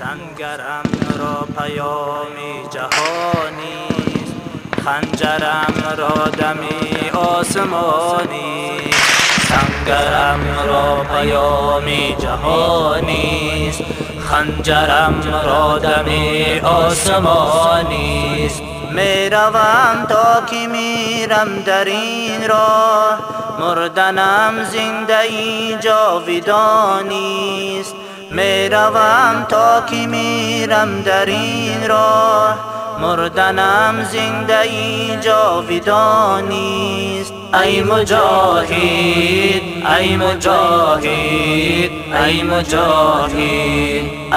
سنگرم را پیامی جهانی خنجرم را دمی آسمانی سنگرم را پیامی جهانی خنجرم را دمی آسمانی می‌روم تا که میرم در این راه. مردنم زنده ای جاویدانیست می‌روم تا که میرم در این راه. مردنم زنده ای جاویدانیست ای مجاهد ای مجاهد ای مجاهد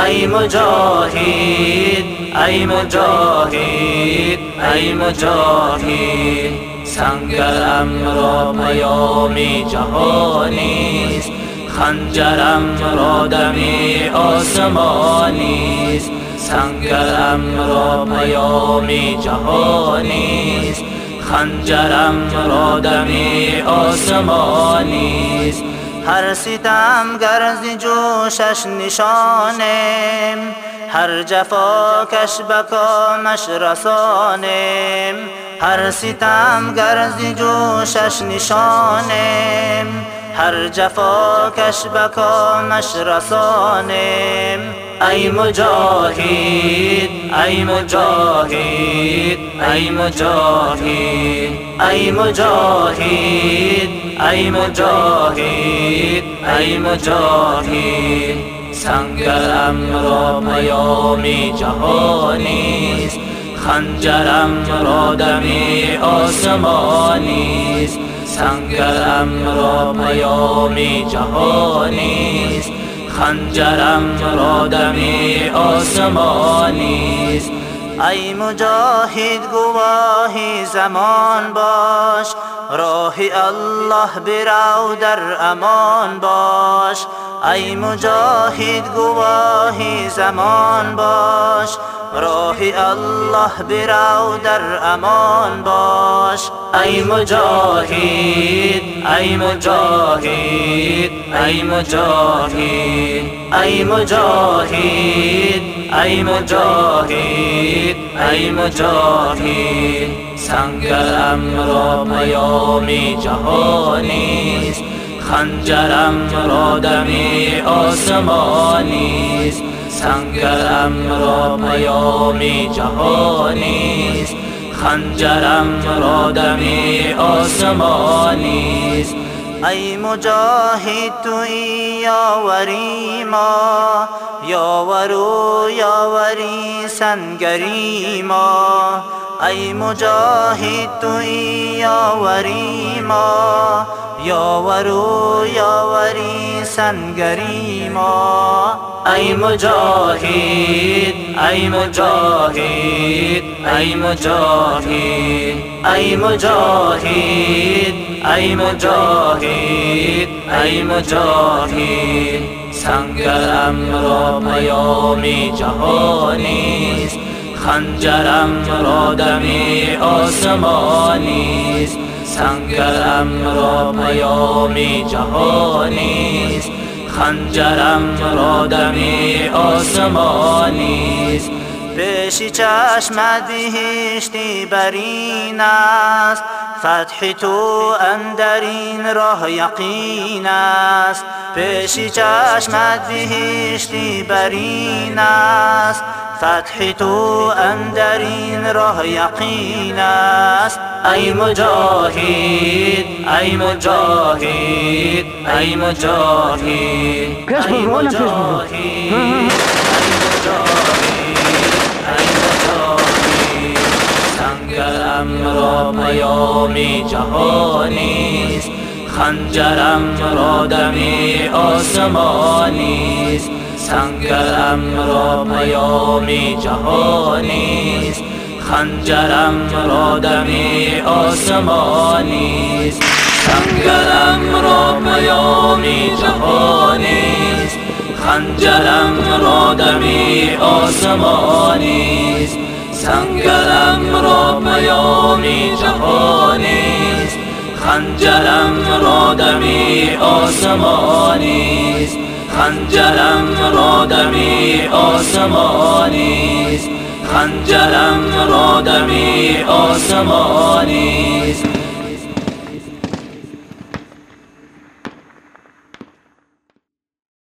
ای مجاهد ای مجاهد ای مجاهد. سنگرم را پیامی جهانیست خنجرم را دمی آسمانیست سنگرم را پیامی جهانیست خنجرم را دمی آسمانیست هر ستم گرز جوشش نشانم هر جفا کش بکامش رسانم هر ستم گرز جوشش نشانم هر جفا کش بکامش رسانم ای مجاهد ای مجاهد ای مجاهد ای مجاهد ای مجاهد ای مجاهد. سنگرم را پیامی جهانیست خنجرم را دمی آسمانیست سنگرم را پیامی جهانیست خنجرم را دمی آسمانیست ای مجاهد گواهی زمان باش راه الله برو در امان باش. ای مجاهد گواهی زمان باش راه الله برو در امان باش. ای مجاهد ای مجاهد ای مجاهد ای مجاهد ای مجاهد ای مجاهد. سنگرم را پیامی جهانیست خنجرم را دمی آسمانیست سنگرم را پیامی جهانیست خنجرم را دمی آسمانیست ای مجاهد تو یاوری ما یاورو یاوری سنگری ما. ای مجاهد تو یاوری ما یاورو یاوری سنگری ما. ای مجاهد ای مجاهد ای مجاهد ای مجاهد ای مجاهد ای مجاهد. سنگرم را پیامی جهانیست خنجرم را دمی آسمانیست سنگرم را پیامی جهانیست خنجرم را دمی آسمانیست پیش چشمت بهشتی برین است. فتح تو اندرین راه یقین است. پیش چشمت بهشتی برین است. فتح تو اندرین راه یقین است. ای مجاهد ای مجاهد ای مجاهد ای سنگرم را پیامی جهانیست خنجرم را دمی آسمانیست سنگرم را پیامی جهانیست خنجرم را دمی آسمانیست سنگرم را پیامی جهانیست خنجرم را دمی آسمانیست سنگرم را پیامی جهانیست خنجرم را دمی آسمانیست خنجرم را دمی آسمانیست خنجرم را دمی آسمانیست